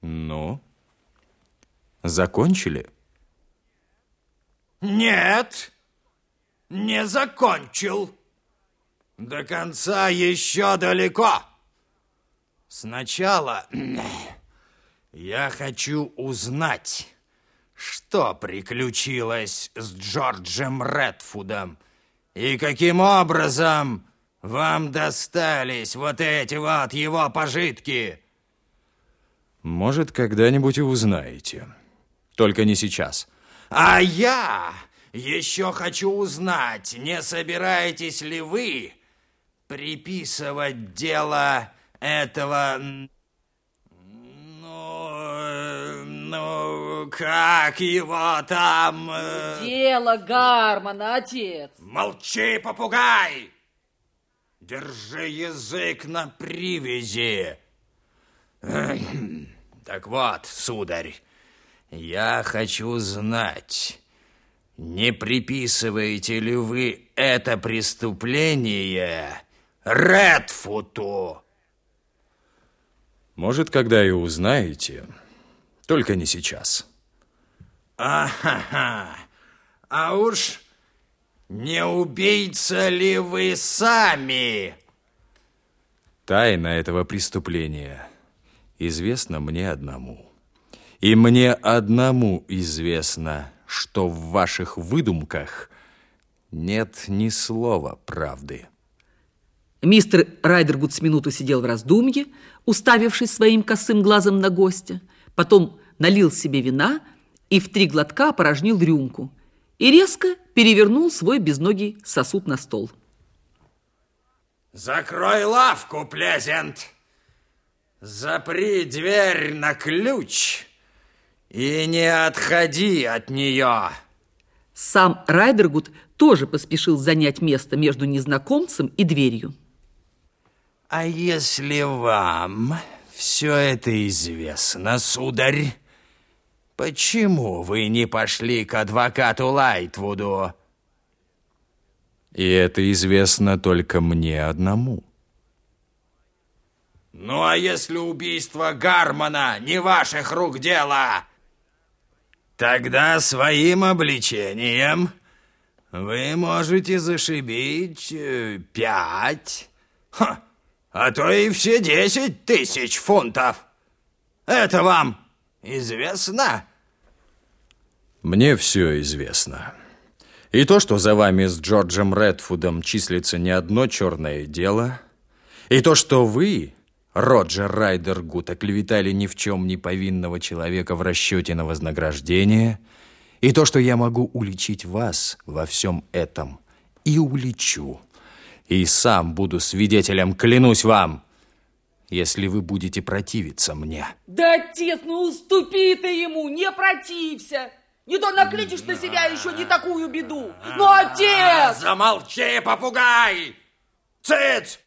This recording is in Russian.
Ну, закончили? Нет, не закончил. До конца еще далеко. Сначала я хочу узнать, что приключилось с Джорджем Редфудом и каким образом вам достались вот эти вот его пожитки. Может, когда-нибудь и узнаете. Только не сейчас. А я еще хочу узнать, не собираетесь ли вы приписывать дело этого... Ну, ну, как его там... э, Дело Гармана, отец. Молчи, попугай! Держи язык на привязи. Эм, Так вот, сударь, я хочу знать, не приписываете ли вы это преступление Редфуту? Может, когда и узнаете. Только не сейчас. Ахаха. А уж не убийца ли вы сами? Тайна этого преступления известна мне одному. И мне одному известно, что в ваших выдумках нет ни слова правды. Мистер Райдергуд с минуту сидел в раздумье, уставившись своим косым глазом на гостя, потом налил себе вина и в три глотка опорожнил рюмку и резко перевернул свой безногий сосуд на стол. Закрой лавку, Плезент. Запри дверь на ключ и не отходи от нее. Сам Райдергуд тоже поспешил занять место между незнакомцем и дверью. А если вам все это известно, сударь, почему вы не пошли к адвокату Лайтвуду? И это известно только мне одному. Ну, а если убийство Гармана не ваших рук дело? Тогда своим обличением вы можете зашибить э, пять, ха, а то и все десять тысяч фунтов. Это вам известно? Мне все известно. И то, что за вами с Джорджем Редфудом числится не одно черное дело, и то, что вы, Роджер Райдергуд, оклеветали ни в чем не повинного человека в расчете на вознаграждение, и то, что я могу уличить вас во всем этом, и уличу, и сам буду свидетелем, клянусь вам, если вы будете противиться мне. Да, отец, ну уступи ты ему, не протився. Не то накличешь на себя еще не такую беду. Ну, отец! Замолчи, попугай! Цыц!